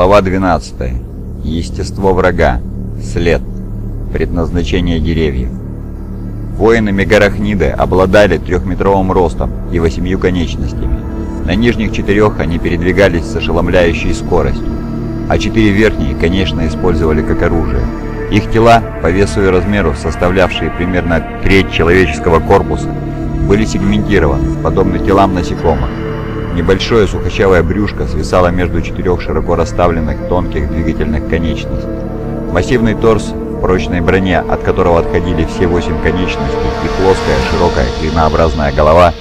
Глава 12. Естество врага. След. Предназначение деревьев. Воины Мегарахниды обладали трехметровым ростом и восемью конечностями. На нижних четырех они передвигались с ошеломляющей скоростью, а четыре верхние, конечно, использовали как оружие. Их тела, по весу и размеру, составлявшие примерно треть человеческого корпуса, были сегментированы, подобно телам насекомых, Небольшое сухощавое брюшко свисало между четырех широко расставленных тонких двигательных конечностей. Массивный торс в прочной броне, от которого отходили все восемь конечностей, и плоская, широкая, клинообразная голова,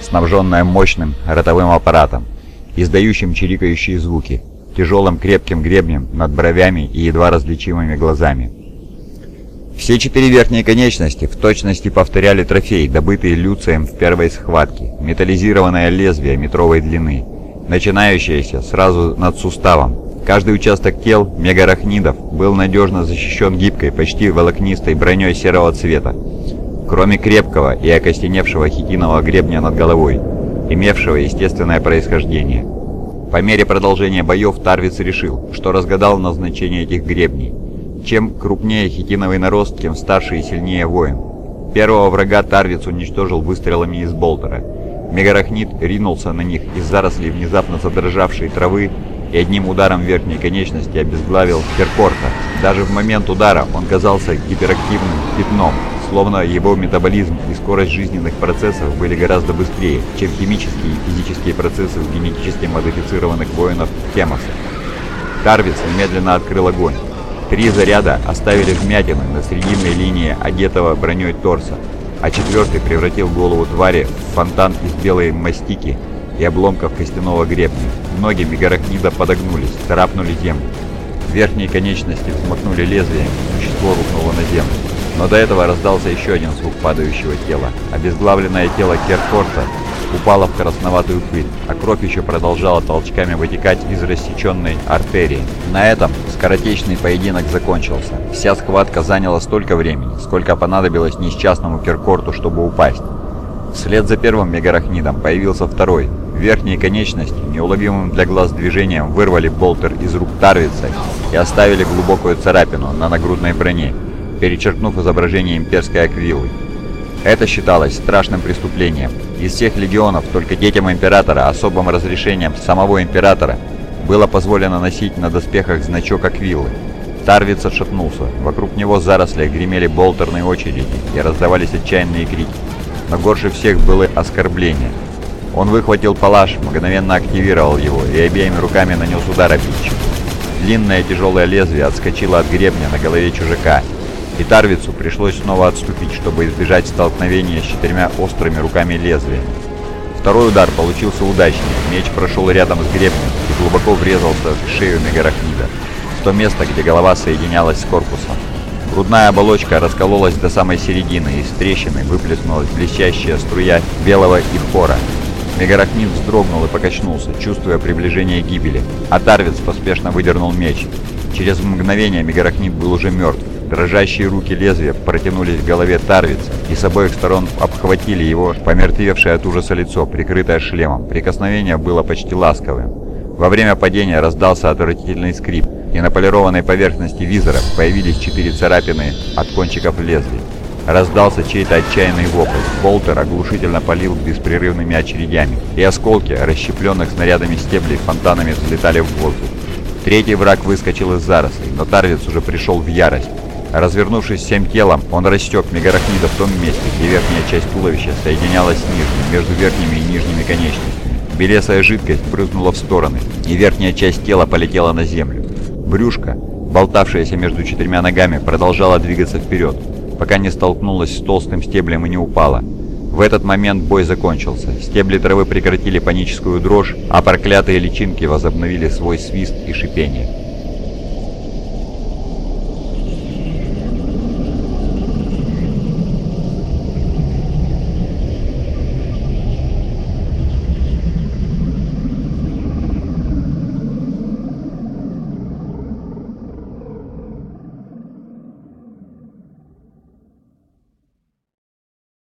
снабженная мощным ротовым аппаратом, издающим чирикающие звуки, тяжелым крепким гребнем над бровями и едва различимыми глазами. Все четыре верхние конечности в точности повторяли трофей, добытый Люцием в первой схватке. Металлизированное лезвие метровой длины, начинающееся сразу над суставом. Каждый участок тел мегарахнидов был надежно защищен гибкой, почти волокнистой броней серого цвета, кроме крепкого и окостеневшего хитинового гребня над головой, имевшего естественное происхождение. По мере продолжения боев Тарвиц решил, что разгадал назначение этих гребней. Чем крупнее хитиновый нарост, тем старше и сильнее воин. Первого врага Тарвиц уничтожил выстрелами из болтера. Мегарахнит ринулся на них из зарослей внезапно задрожавшей травы и одним ударом верхней конечности обезглавил Керкорта. Даже в момент удара он казался гиперактивным пятном, словно его метаболизм и скорость жизненных процессов были гораздо быстрее, чем химические и физические процессы у генетически модифицированных воинов Темоса. Тарвиц немедленно открыл огонь. Три заряда оставили вмятины на срединной линии одетого броней торса, а четвертый превратил голову твари в фонтан из белой мастики и обломков костяного гребня. Ноги мегарахнида подогнулись, царапнули землю. Верхние конечности взмахнули лезвием, существо рухнуло на землю. Но до этого раздался еще один звук падающего тела. Обезглавленное тело Керкорта упала в красноватую пыль, а кровь еще продолжала толчками вытекать из рассеченной артерии. На этом скоротечный поединок закончился. Вся схватка заняла столько времени, сколько понадобилось несчастному Киркорту, чтобы упасть. Вслед за первым мегарахнидом появился второй. Верхние конечности, неуловимым для глаз движением, вырвали болтер из рук Тарвица и оставили глубокую царапину на нагрудной броне, перечеркнув изображение имперской аквилы. Это считалось страшным преступлением. Из всех легионов только детям Императора особым разрешением самого Императора было позволено носить на доспехах значок Аквиллы. Тарвиц отшатнулся. Вокруг него заросли гремели болтерные очереди и раздавались отчаянные крики. Но горше всех было оскорбление. Он выхватил палаш, мгновенно активировал его и обеими руками нанес удар обидчику. Длинное тяжелое лезвие отскочило от гребня на голове чужака и Тарвицу пришлось снова отступить, чтобы избежать столкновения с четырьмя острыми руками лезвия. Второй удар получился удачнее, меч прошел рядом с гребнем и глубоко врезался в шею Мегарахнида, в то место, где голова соединялась с корпусом. Грудная оболочка раскололась до самой середины, и из трещины выплеснулась блестящая струя белого ихора. Мегарахнит вздрогнул и покачнулся, чувствуя приближение гибели, а Тарвиц поспешно выдернул меч. Через мгновение Мегарахнит был уже мертв, Дрожащие руки лезвия протянулись к голове Тарвица и с обоих сторон обхватили его помертвевшее от ужаса лицо, прикрытое шлемом. Прикосновение было почти ласковым. Во время падения раздался отвратительный скрип, и на полированной поверхности визора появились четыре царапины от кончиков лезвий. Раздался чей-то отчаянный вопль. Болтер оглушительно полил беспрерывными очередями, и осколки, расщепленных снарядами стеблей, фонтанами взлетали в воздух. Третий враг выскочил из зарослей, но Тарвиц уже пришел в ярость. Развернувшись всем телом, он растек мегарахнида в том месте, где верхняя часть туловища соединялась с нижней, между верхними и нижними конечностями. Белесая жидкость брызнула в стороны, и верхняя часть тела полетела на землю. Брюшко, болтавшееся между четырьмя ногами, продолжало двигаться вперед, пока не столкнулось с толстым стеблем и не упало. В этот момент бой закончился. Стебли травы прекратили паническую дрожь, а проклятые личинки возобновили свой свист и шипение.